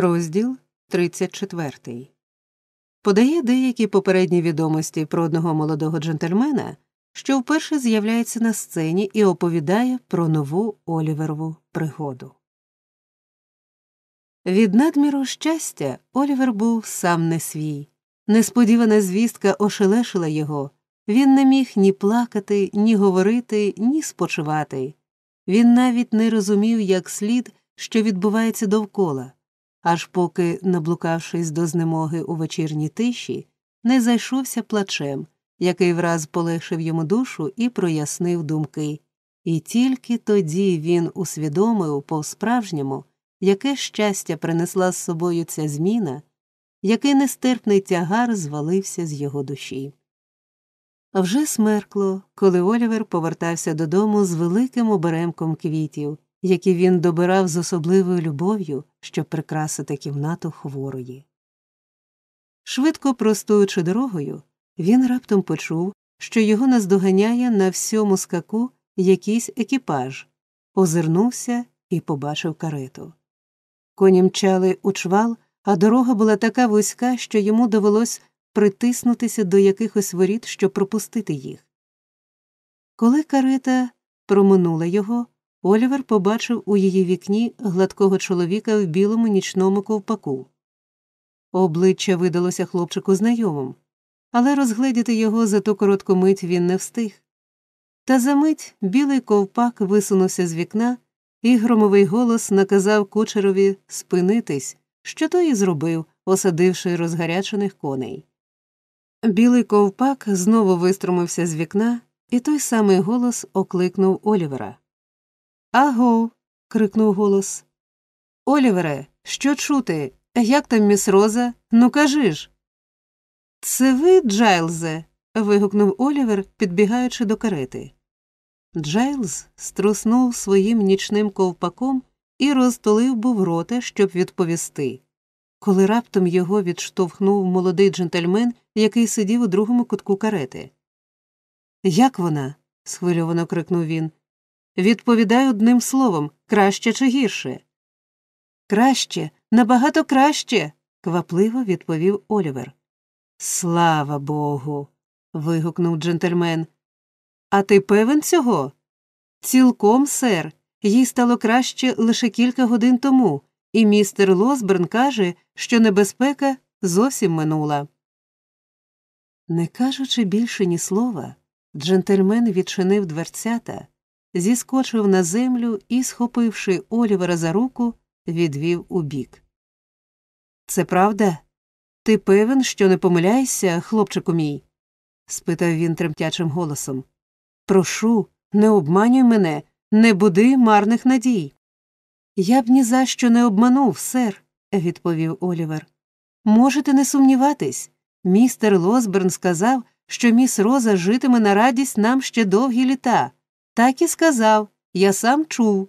Розділ 34 подає деякі попередні відомості про одного молодого джентльмена, що вперше з'являється на сцені і оповідає про нову Оліверову пригоду. Від надміру щастя Олівер був сам не свій. Несподівана звістка ошелешила його. Він не міг ні плакати, ні говорити, ні спочивати. Він навіть не розумів, як слід, що відбувається довкола, аж поки, наблукавшись до знемоги у вечірній тиші, не зайшовся плачем, який враз полегшив йому душу і прояснив думки. І тільки тоді він усвідомив по справжньому, яке щастя принесла з собою ця зміна, який нестерпний тягар звалився з його душі. Вже смеркло, коли Олівер повертався додому з великим оберемком квітів, які він добирав з особливою любов'ю, щоб прикрасити кімнату хворої. Швидко простуючи дорогою, він раптом почув, що його наздоганяє на всьому скаку якийсь екіпаж, озирнувся і побачив карету. Коні мчали у чвал, а дорога була така вузька, що йому довелось притиснутися до якихось воріт, щоб пропустити їх. Коли карета проминула його, Олівер побачив у її вікні гладкого чоловіка в білому нічному ковпаку. Обличчя видалося хлопчику знайомим, але розгледіти його за ту коротку мить він не встиг. Та за мить білий ковпак висунувся з вікна, і громовий голос наказав кучерові спинитись, що той і зробив, осадивши розгарячених коней. Білий ковпак знову виструмився з вікна, і той самий голос окликнув Олівера. Аго. крикнув голос. Олівере, що чути? Як там міс Роза? Ну кажи ж. Це ви, Джайлзе. вигукнув Олівер, підбігаючи до карети. Джайлз струснув своїм нічним ковпаком і розтулив був рота, щоб відповісти, коли раптом його відштовхнув молодий джентльмен, який сидів у другому кутку карети. Як вона? схвильовано крикнув він. Відповідай одним словом краще чи гірше. Краще, набагато краще. квапливо відповів Олівер. Слава Богу. вигукнув джентльмен. А ти певен цього? Цілком, сер, їй стало краще лише кілька годин тому, і містер Лосберн каже, що небезпека зовсім минула. Не кажучи більше ні слова, джентльмен відчинив дверцята зіскочив на землю і, схопивши Олівера за руку, відвів убік. Це правда? Ти певен, що не помиляєшся, хлопчику мій? спитав він тремтячим голосом. Прошу, не обманюй мене, не буди марних надій. Я б ні за що не обманув, сер, відповів Олівер. Можете не сумніватись. Містер Лосберн сказав, що міс Роза житиме на радість нам ще довгі літа. Так і сказав, я сам чув.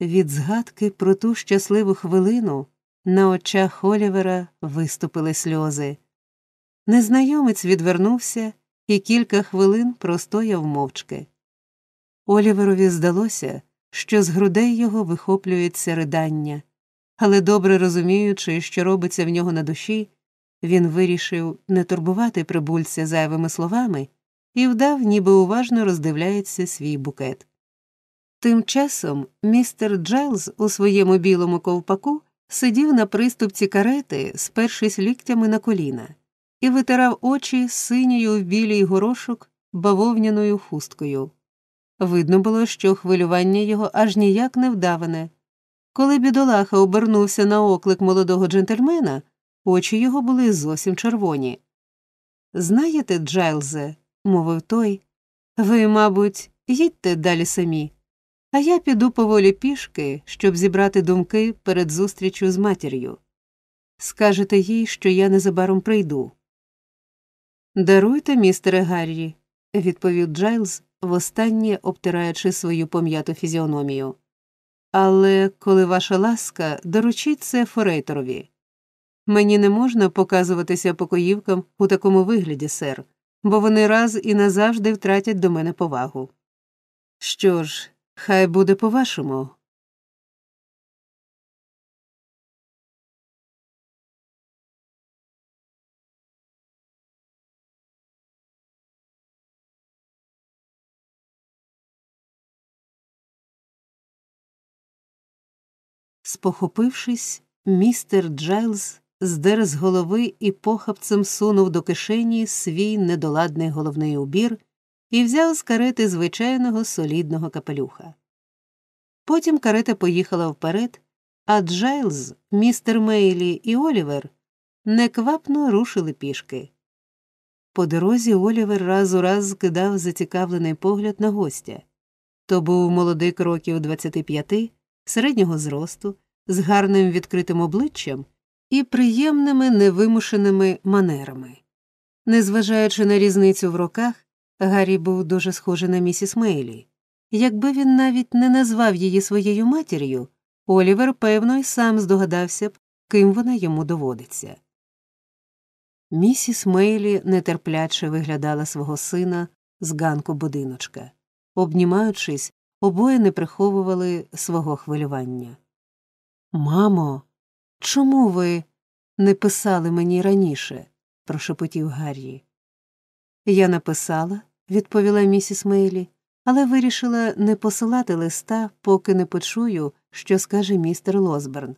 Від згадки про ту щасливу хвилину на очах Олівера виступили сльози. Незнайомець відвернувся і кілька хвилин простояв мовчки. Оліверові здалося, що з грудей його вихоплюється ридання, але, добре розуміючи, що робиться в нього на душі, він вирішив не турбувати прибульця зайвими словами і вдав, ніби уважно роздивляється свій букет. Тим часом містер Джайлз у своєму білому ковпаку сидів на приступці карети, спершись ліктями на коліна, і витирав очі синьою в білій горошок бавовняною хусткою. Видно було, що хвилювання його аж ніяк не вдаване. Коли бідолаха обернувся на оклик молодого джентльмена, очі його були зовсім червоні. Знаєте, Джайлзе, мовив той, ви, мабуть, їдьте далі самі, а я піду поволі пішки, щоб зібрати думки перед зустрічю з матір'ю. Скажете їй, що я незабаром прийду. Даруйте, містере Гаррі, відповів Джайлз, востаннє обтираючи свою пом'яту фізіономію. Але коли ваша ласка, доручіть це Форейторові. Мені не можна показуватися покоївкам у такому вигляді, сер, бо вони раз і назавжди втратять до мене повагу. Що ж, хай буде по вашому. Спохопившись, містер Джайлз здер з голови і похапцем сунув до кишені свій недоладний головний убір і взяв з карети звичайного солідного капелюха. Потім карета поїхала вперед, а Джайлз, містер Мейлі і Олівер неквапно рушили пішки. По дорозі Олівер раз у раз скидав зацікавлений погляд на гостя. То був молодик років 25, середнього зросту, з гарним відкритим обличчям і приємними невимушеними манерами. Незважаючи на різницю в роках, Гаррі був дуже схожий на місіс Мейлі. Якби він навіть не назвав її своєю матір'ю, Олівер, певно, й сам здогадався б, ким вона йому доводиться. Місіс Мейлі нетерпляче виглядала свого сина з ганку будиночка. Обнімаючись, обоє не приховували свого хвилювання. Мамо, чому ви не писали мені раніше? прошепотів Гаррі. Я написала, відповіла місіс Мейлі, але вирішила не посилати листа, поки не почую, що скаже містер Лосберн.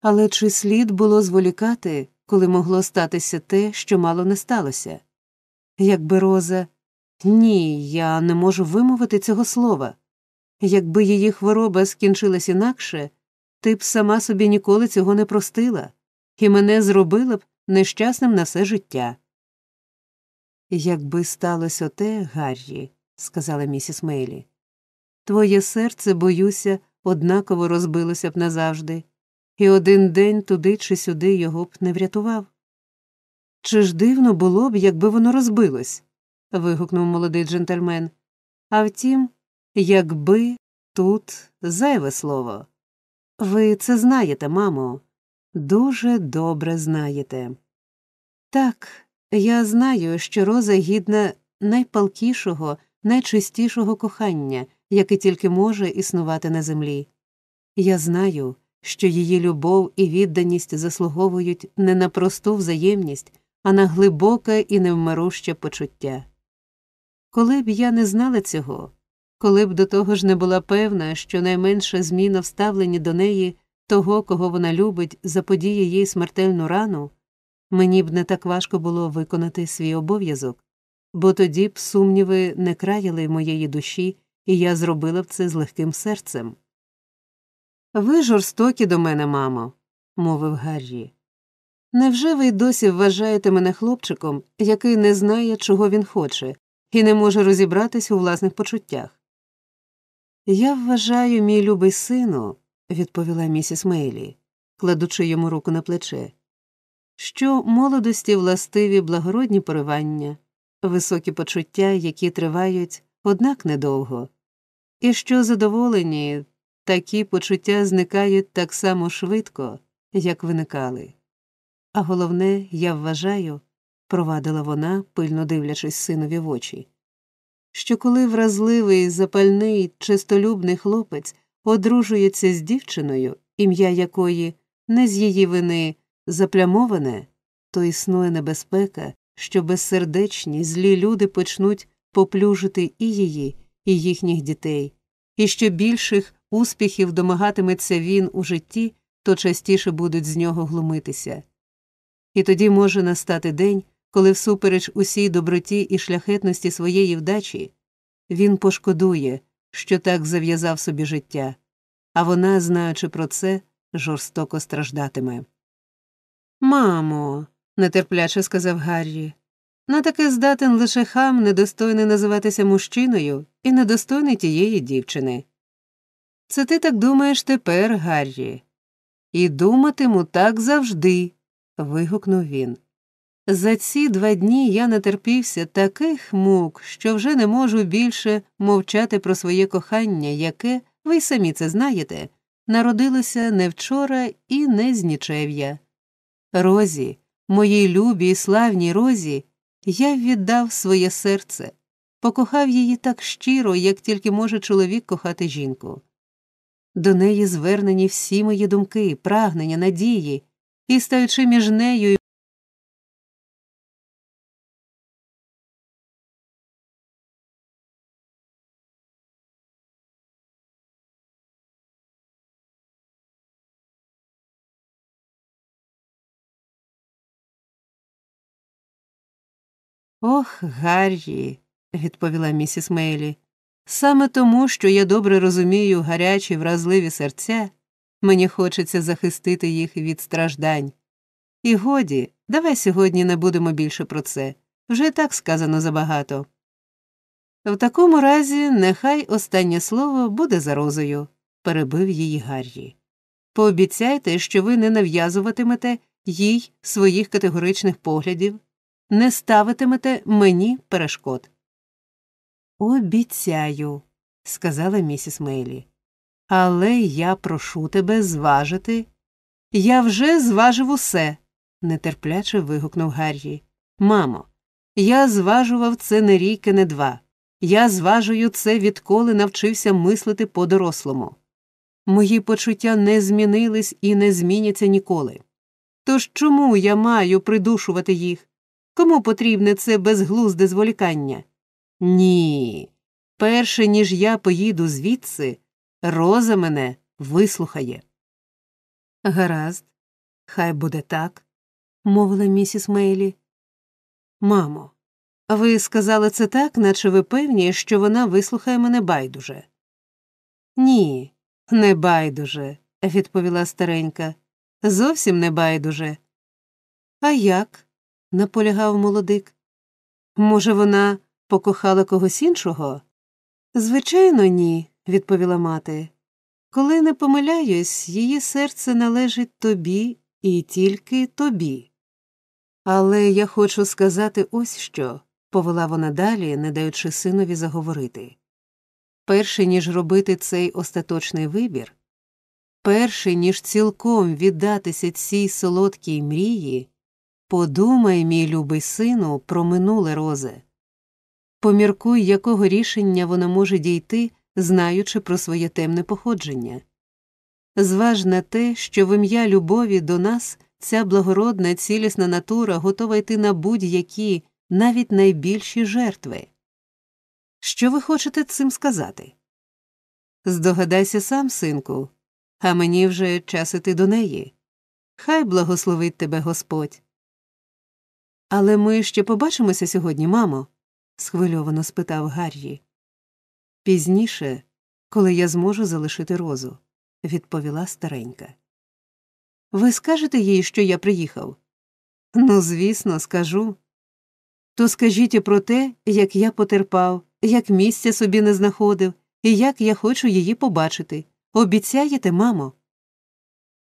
Але чи слід було зволікати, коли могло статися те, що мало не сталося? Якби Роза. Ні, я не можу вимовити цього слова. Якби її хвороба скінчилась інакше, ти б сама собі ніколи цього не простила, і мене зробила б нещасним на все життя. Якби сталося те, Гаррі, сказала місіс Мейлі, твоє серце, боюся, однаково розбилося б назавжди, і один день туди чи сюди його б не врятував. Чи ж дивно було б, якби воно розбилось? вигукнув молодий джентльмен. А втім, якби тут зайве слово. Ви це знаєте, мамо, дуже добре знаєте. Так, я знаю, що роза гідна найпалкішого, найчистішого кохання, яке тільки може існувати на землі. Я знаю, що її любов і відданість заслуговують не на просту взаємність, а на глибоке і невмируще почуття. Коли б я не знала цього, коли б до того ж не була певна, що найменша зміна в ставленні до неї того, кого вона любить, заподіє їй смертельну рану, мені б не так важко було виконати свій обов'язок, бо тоді б сумніви не краяли моєї душі, і я зробила б це з легким серцем. Ви жорстокі до мене, мамо, мовив Гаррі. Невже ви досі вважаєте мене хлопчиком, який не знає, чого він хоче, і не може розібратись у власних почуттях? Я вважаю, мій любий сину, відповіла місіс Мейлі, кладучи йому руку на плече, що молодості властиві благородні поривання, високі почуття, які тривають, однак недовго, і що задоволені такі почуття зникають так само швидко, як виникали. А головне, я вважаю, провадила вона, пильно дивлячись синові в очі, що коли вразливий, запальний, чистолюбний хлопець одружується з дівчиною, ім'я якої не з її вини заплямоване, то існує небезпека, що безсердечні, злі люди почнуть поплюжити і її, і їхніх дітей, і що більших успіхів домагатиметься він у житті, то частіше будуть з нього глумитися. І тоді може настати день, коли, всупереч усій доброті і шляхетності своєї вдачі, він пошкодує, що так зав'язав собі життя, а вона, знаючи про це, жорстоко страждатиме. Мамо, нетерпляче сказав Гаррі, на таке здатен лише хам, недостойний називатися мужчиною і недостойний тієї дівчини. Це ти так думаєш тепер, Гаррі. І думатиму так завжди. вигукнув він. За ці два дні я натерпівся таких мук, що вже не можу більше мовчати про своє кохання, яке, ви самі це знаєте, народилося не вчора і не з нічев'я. Розі, моїй любій славній розі, я віддав своє серце, покохав її так щиро, як тільки може чоловік кохати жінку. До неї звернені всі мої думки, прагнення, надії, і стаючи між нею Ох, Гаррі, відповіла місіс Мейлі. Саме тому, що я добре розумію гарячі вразливі серця, мені хочеться захистити їх від страждань. І годі, давай сьогодні не будемо більше про це вже так сказано забагато. В такому разі, нехай останнє слово буде за розою, перебив її Гаррі. Пообіцяйте, що ви не нав'язуватимете їй своїх категоричних поглядів, не ставитимете мені перешкод. Обіцяю, сказала місіс Мейлі. Але я прошу тебе зважити. Я вже зважив усе, нетерпляче вигукнув Гаррі. Мамо, я зважував це не рік і не два. Я зважую це, відколи навчився мислити по дорослому. Мої почуття не змінились і не зміняться ніколи. Тож чому я маю придушувати їх? Кому потрібне це безглузде зволікання? Ні. Перше ніж я поїду звідси, роза мене вислухає. Гаразд, хай буде так, мовила місіс Мейлі. Мамо, ви сказали це так, наче ви певні, що вона вислухає мене байдуже. Ні, не байдуже, відповіла старенька. Зовсім не байдуже. А як? Наполягав молодик. Може, вона покохала когось іншого? Звичайно, ні, відповіла мати. Коли не помиляюсь, її серце належить тобі і тільки тобі. Але я хочу сказати ось що, повела вона далі, не даючи синові заговорити. Перше ніж робити цей остаточний вибір, перше ніж цілком віддатися цій солодкій мрії, подумай, мій любий сину, про минуле розе. Поміркуй, якого рішення вона може дійти, знаючи про своє темне походження. Зваж на те, що в ім'я любові до нас ця благородна, цілісна натура готова йти на будь-які, навіть найбільші жертви. Що ви хочете цим сказати? Здогадайся сам, синку, а мені вже час іти до неї. Хай благословить тебе Господь. Але ми ще побачимося сьогодні, мамо? схвильовано спитав Гаррі. Пізніше, коли я зможу залишити розу, відповіла старенька. Ви скажете їй, що я приїхав? Ну, звісно, скажу. То скажіть і про те, як я потерпав, як місця собі не знаходив, і як я хочу її побачити. Обіцяєте, мамо?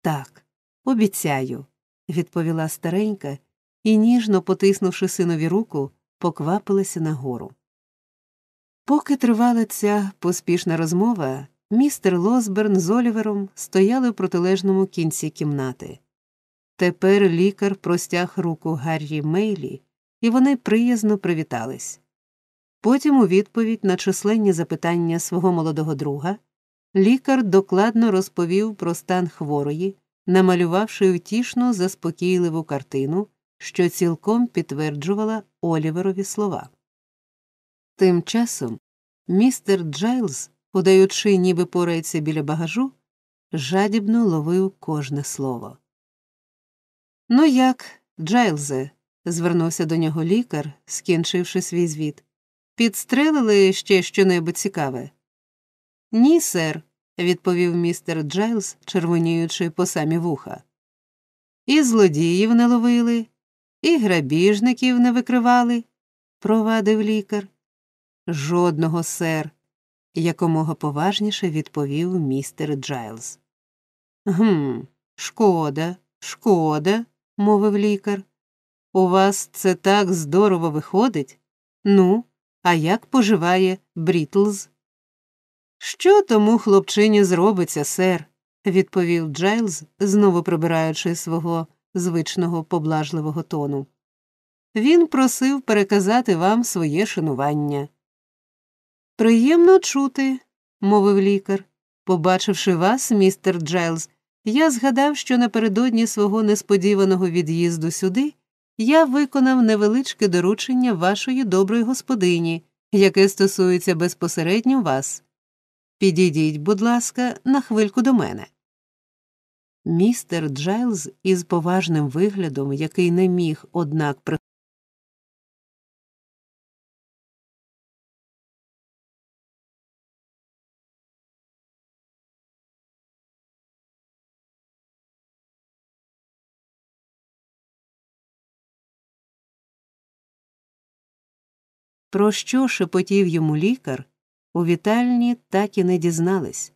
Так, обіцяю, відповіла старенька і, ніжно потиснувши синові руку, поквапилася нагору. Поки тривала ця поспішна розмова, містер Лосберн з Олівером стояли в протилежному кінці кімнати. Тепер лікар простяг руку Гаррі Мейлі, і вони приязно привітались. Потім, у відповідь на численні запитання свого молодого друга, лікар докладно розповів про стан хворої, намалювавши втішну заспокійливу картину, що цілком підтверджувала Оліверові слова. Тим часом містер Джайлз, подаючи, ніби порається біля багажу, жадібно ловив кожне слово. Ну як, Джайлзе, звернувся до нього лікар, скінчивши свій звіт. Підстрелили ще щонебудь цікаве? Ні, сер, відповів містер Джайлз, червоніючи по самі вуха. І злодіїв не ловили, і грабіжників не викривали, провадив лікар. Жодного, сер, якомога поважніше відповів містер Джайлз. Гм, шкода, шкода, мовив лікар. У вас це так здорово виходить. Ну, а як поживає Брітлз? Що тому хлопчині зробиться, сер, відповів Джайлз, знову прибираючи свого звичного поблажливого тону. Він просив переказати вам своє шанування. Приємно чути, мовив лікар. Побачивши вас, містер Джайлз, я згадав, що напередодні свого несподіваного від'їзду сюди я виконав невеличке доручення вашої доброї господині, яке стосується безпосередньо вас. Підійдіть, будь ласка, на хвильку до мене. Містер Джайлз із поважним виглядом, який не міг, однак, при... Про що шепотів йому лікар, у вітальні так і не дізнались.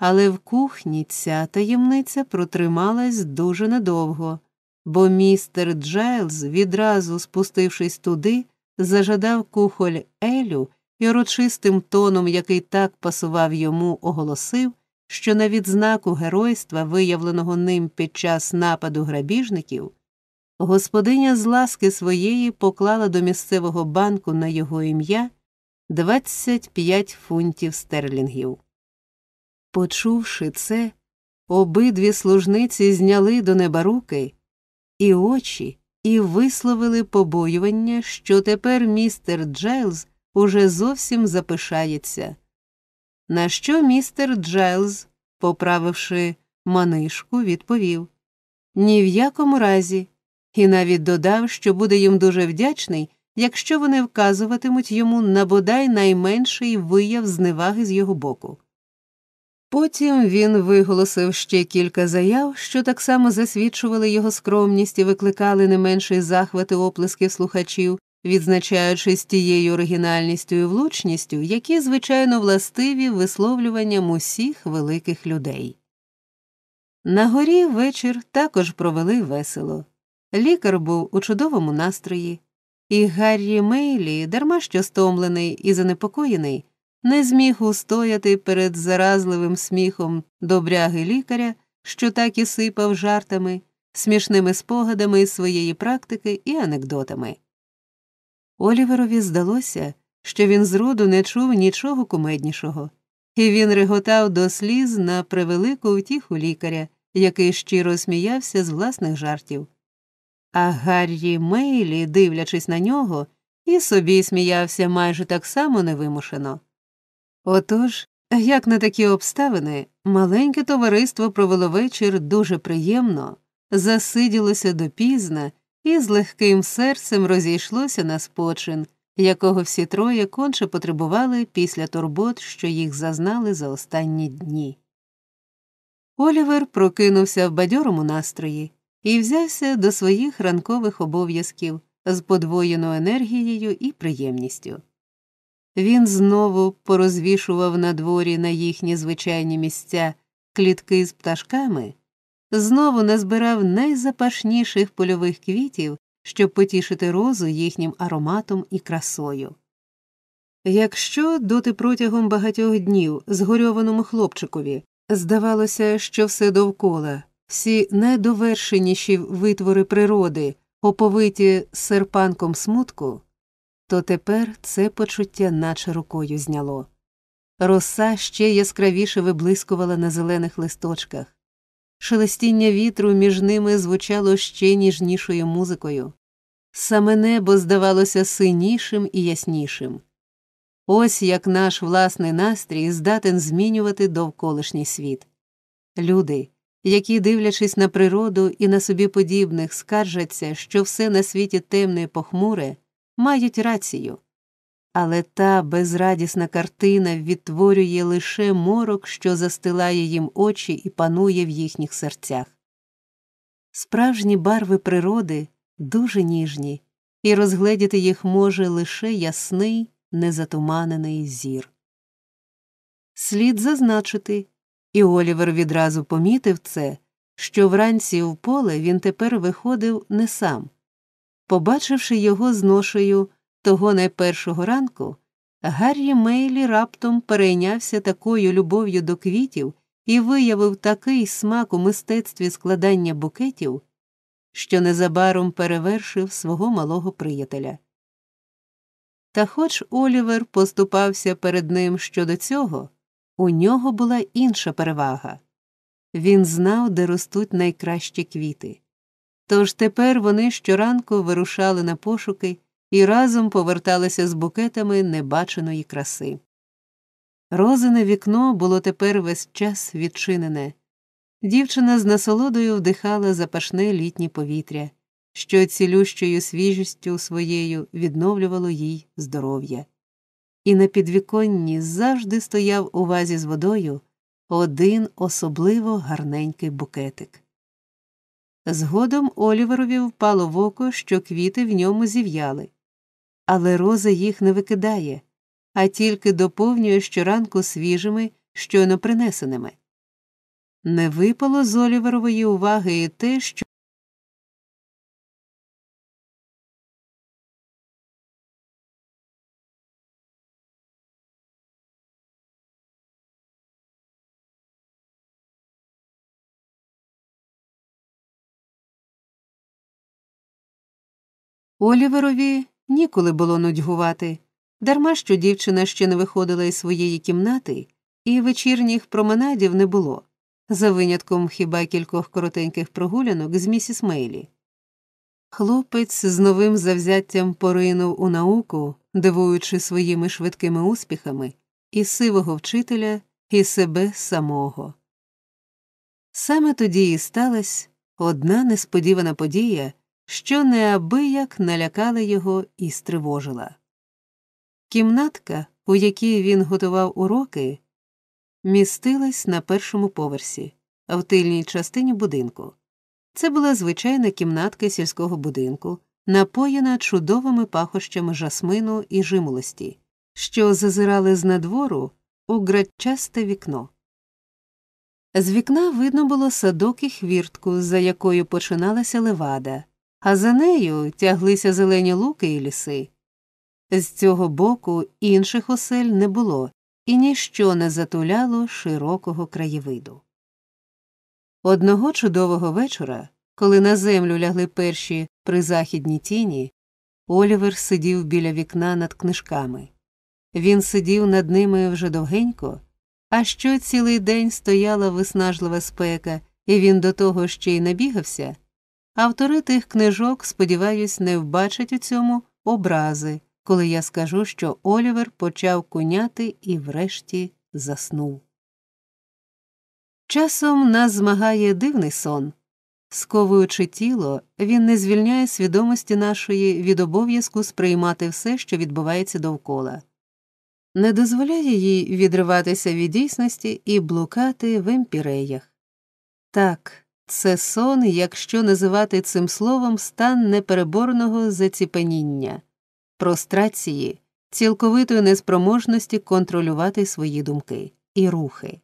Але в кухні ця таємниця протрималась дуже недовго, бо містер Джайлз, відразу спустившись туди, зажадав кухоль Елю і урочистим тоном, який так пасував йому, оголосив, що на відзнаку геройства, виявленого ним під час нападу грабіжників, господиня з ласки своєї поклала до місцевого банку на його ім'я 25 фунтів стерлінгів. Почувши це, обидві служниці зняли до неба руки і очі і висловили побоювання, що тепер містер Джайлз уже зовсім запишається. На що містер Джайлз, поправивши манишку, відповів Ні в якому разі, і навіть додав, що буде їм дуже вдячний, якщо вони вказуватимуть йому на бодай найменший вияв зневаги з його боку. Потім він виголосив ще кілька заяв, що так само засвідчували його скромність і викликали не менший захват і оплесків слухачів, відзначаючись тією оригінальністю і влучністю, які, звичайно, властиві висловлюванням усіх великих людей. На горі вечір також провели весело. Лікар був у чудовому настрої, і Гаррі Мейлі, дарма що стомлений і занепокоєний, не зміг устояти перед заразливим сміхом добряги лікаря, що так і сипав жартами, смішними спогадами своєї практики і анекдотами. Оліверові здалося, що він зроду не чув нічого кумеднішого, і він реготав до сліз на превелику втіху лікаря, який щиро сміявся з власних жартів. А Гаррі Мейлі, дивлячись на нього, і собі сміявся майже так само невимушено. Отож, як на такі обставини, маленьке товариство провело вечір дуже приємно, засиділося допізна і з легким серцем розійшлося на спочин, якого всі троє конче потребували після турбот, що їх зазнали за останні дні. Олівер прокинувся в бадьорому настрої і взявся до своїх ранкових обов'язків з подвоєною енергією і приємністю. Він знову порозвішував на дворі на їхні звичайні місця клітки з пташками, знову назбирав найзапашніших польових квітів, щоб потішити розу їхнім ароматом і красою. Якщо доти протягом багатьох днів згорьованому хлопчикові здавалося, що все довкола, всі найдовершеніші витвори природи, оповиті серпанком смутку, то тепер це почуття наче рукою зняло. Роса ще яскравіше виблискувала на зелених листочках, шелестіння вітру між ними звучало ще ніжнішою музикою, саме небо здавалося синішим і яснішим. Ось як наш власний настрій здатен змінювати довколишній світ. Люди, які, дивлячись на природу і на собі подібних, скаржаться, що все на світі темне і похмуре, мають рацію. Але та безрадісна картина відтворює лише морок, що застилає їм очі і панує в їхніх серцях. Справжні барви природи дуже ніжні, і розгледіти їх може лише ясний, незатуманений зір. Слід зазначити, і Олівер відразу помітив це, що вранці в поле він тепер виходив не сам. Побачивши його з ношею того найпершого ранку, Гаррі Мейлі раптом перейнявся такою любов'ю до квітів і виявив такий смак у мистецтві складання букетів, що незабаром перевершив свого малого приятеля. Та хоч Олівер поступався перед ним щодо цього, у нього була інша перевага він знав, де ростуть найкращі квіти. Тож тепер вони щоранку вирушали на пошуки і разом поверталися з букетами небаченої краси. Розине вікно було тепер весь час відчинене. Дівчина з насолодою вдихала запашне літнє повітря, що цілющою свіжістю своєю відновлювало їй здоров'я. І на підвіконні завжди стояв у вазі з водою один особливо гарненький букетик. Згодом Оліверові впало в око, що квіти в ньому зів'яли, але роза їх не викидає, а тільки доповнює щоранку свіжими, щойно принесеними. Не випало з Оліверової уваги і те, що Оліверові ніколи було нудьгувати, дарма що дівчина ще не виходила із своєї кімнати, і вечірніх променадів не було, за винятком хіба кількох коротеньких прогулянок з місіс Мейлі. Хлопець з новим завзяттям поринув у науку, дивуючи своїми швидкими успіхами і сивого вчителя, і себе самого. Саме тоді і сталася одна несподівана подія що неабияк налякала його і стривожила. Кімнатка, у якій він готував уроки, містилась на першому поверсі, в тильній частині будинку. Це була звичайна кімнатка сільського будинку, напоєна чудовими пахощами жасмину і жимолості, що зазирали з надвору у градчасте вікно. З вікна видно було садок і хвіртку, за якою починалася левада а за нею тяглися зелені луки і ліси. З цього боку інших осель не було, і ніщо не затуляло широкого краєвиду. Одного чудового вечора, коли на землю лягли перші призахідні тіні, Олівер сидів біля вікна над книжками. Він сидів над ними вже довгенько, а що цілий день стояла виснажлива спека, і він до того ще й набігався, Автори тих книжок, сподіваюсь, не вбачать у цьому образи, коли я скажу, що Олівер почав куняти і врешті заснув. Часом нас змагає дивний сон. Сковуючи тіло, він не звільняє свідомості нашої від обов'язку сприймати все, що відбувається довкола, не дозволяє їй відриватися від дійсності і блукати в емпіреях. Так, це сон, якщо називати цим словом стан непереборного заціпеніння, прострації, цілковитої неспроможності контролювати свої думки і рухи.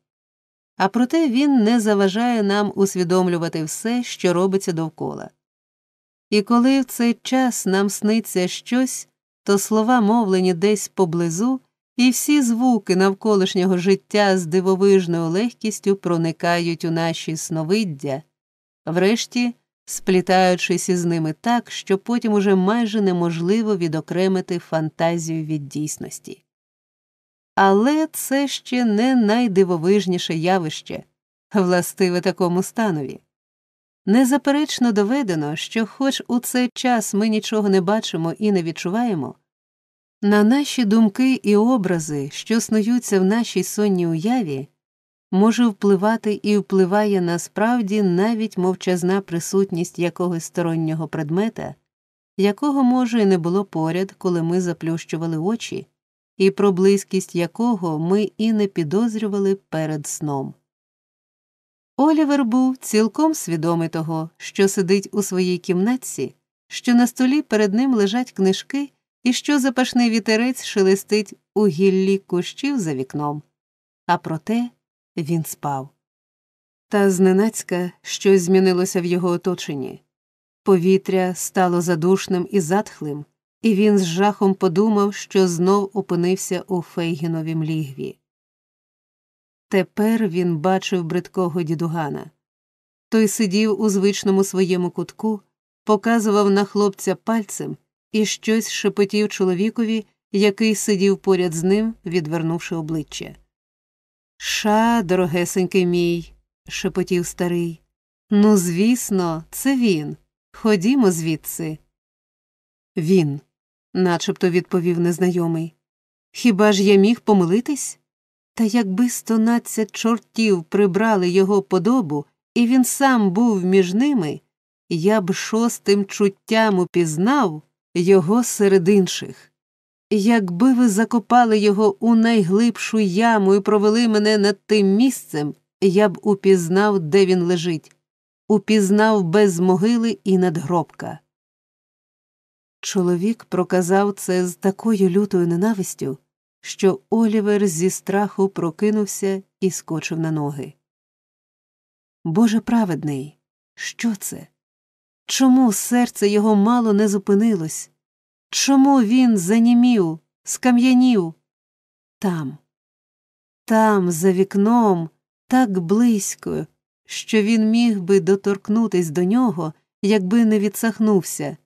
А проте він не заважає нам усвідомлювати все, що робиться довкола. І коли в цей час нам сниться щось, то слова, мовлені десь поблизу, і всі звуки навколишнього життя з дивовижною легкістю проникають у наші сновиддя врешті сплітаючись із ними так, що потім уже майже неможливо відокремити фантазію від дійсності. Але це ще не найдивовижніше явище, властиве такому станові. Незаперечно доведено, що, хоч у цей час ми нічого не бачимо і не відчуваємо, на наші думки і образи, що снуються в нашій сонній уяві, може впливати і впливає насправді навіть мовчазна присутність якогось стороннього предмета, якого, може, і не було поряд, коли ми заплющували очі, і про близькість якого ми і не підозрювали перед сном. Олівер був цілком свідомий того, що сидить у своїй кімнатці, що на столі перед ним лежать книжки і що запашний вітерець шелестить у гіллі кущів за вікном. А проте він спав. Та зненацька щось змінилося в його оточенні. Повітря стало задушним і затхлим, і він з жахом подумав, що знов опинився у Фейгіновім лігві. Тепер він бачив бридкого дідугана. Той сидів у звичному своєму кутку, показував на хлопця пальцем і щось шепотів чоловікові, який сидів поряд з ним, відвернувши обличчя. Ша, дорогесенький мій, шепотів старий. Ну, звісно, це він. Ходімо звідси. Він, начебто відповів незнайомий. Хіба ж я міг помилитись? Та якби стонадцять чортів прибрали його подобу, і він сам був між ними, я б шостим чуттям упізнав його серед інших. Якби ви закопали його у найглибшу яму і провели мене над тим місцем, я б упізнав, де він лежить, упізнав без могили і надгробка. Чоловік проказав це з такою лютою ненавистю, що Олівер зі страху прокинувся і скочив на ноги. Боже праведний, що це? Чому серце його мало не зупинилось? Чому він занімів, скам'янів? Там, там, за вікном, так близько, що він міг би доторкнутись до нього, якби не відсахнувся,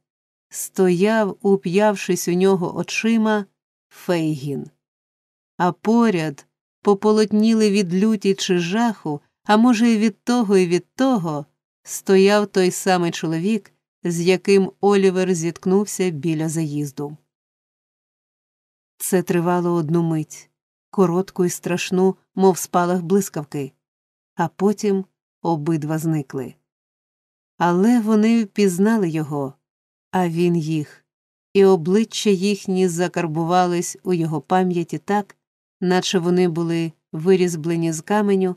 стояв, уп'явшись у нього очима, Фейгін. А поряд пополотніли від люті чи жаху, а може, і від того, і від того, стояв той самий чоловік, з яким Олівер зіткнувся біля заїзду. Це тривало одну мить, коротку і страшну, мов спалах блискавки, а потім обидва зникли. Але вони впізнали його, а він їх, і обличчя їхні закарбувались у його пам'яті так, наче вони були вирізблені з каменю